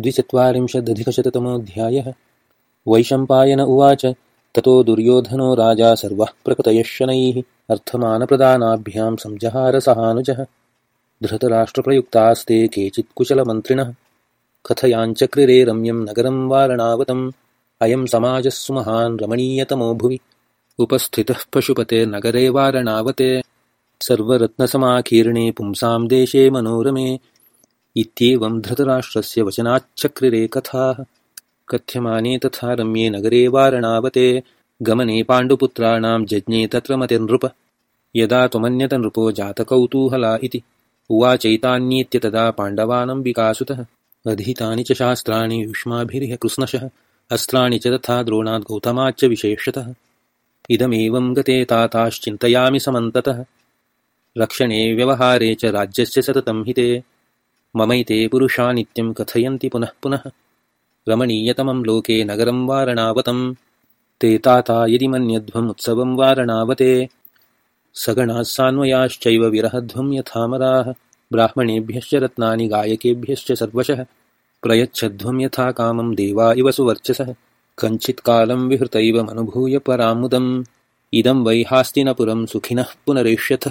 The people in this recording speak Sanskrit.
द्विचत्वारिंशदधिकशततमोऽध्यायः। वैशम्पायन उवाच ततो दुर्योधनो राजा सर्वः प्रकटयशनैः अर्थमानप्रदानाभ्यां संजहारसहानुजः। धृतराष्ट्रप्रयुक्तास्ते केचित्कुशलमन्त्रिणः कथयाञ्चक्रिरे रम्यं नगरं वारणावतम्। अयं समाजस्सु महान् रमणीयतमो भुवि उपस्थितः पशुपतेर्नगरे वारणावते। सर्वरत्नसमाकीर्णे पुंसां देशे मनोरमे इत्येवं धृतराष्ट्रस्य वचनाच्चक्रिरे कथाः कथ्यमाने तथा रम्ये नगरे वारणावते गमने पाण्डुपुत्राणां जज्ञे तत्र मतिर्नृप यदा त्वमन्यतनृपो जातकौतूहला इति। उवाचैतान्येत्य तदा पाण्डवानम्बिकासुतः अधीतानि च शास्त्राणि युष्माभिरिह कृष्णशः। अस्त्राणि च तथा द्रोणाद् गौतमाच्च विशेषतः। इदमेवं गते ताताश्चिन्तयामि समन्ततः। रक्षणे व्यवहारे च राज्यस्य सततं हिते ममैते पुरुषा नित्यं कथयन्ति पुनः पुनः। रमणीयतमं लोके नगरं वारणावतं ते ताता यदि मन्यध्वम् उत्सवं वारणावते। सगणास्सान्वयाश्चैव विरहध्वं यथामराः। ब्राह्मणेभ्यश्च रत्नानि गायकेभ्यश्च सर्वशः। प्रयच्छध्वं यथा कामं देवा इव सुवर्चसः। कञ्चित्कालं विहृतैव मनुभूय परामुदम्। इदं वै हास्तिनपुरं सुखिनः पुनरेष्यथ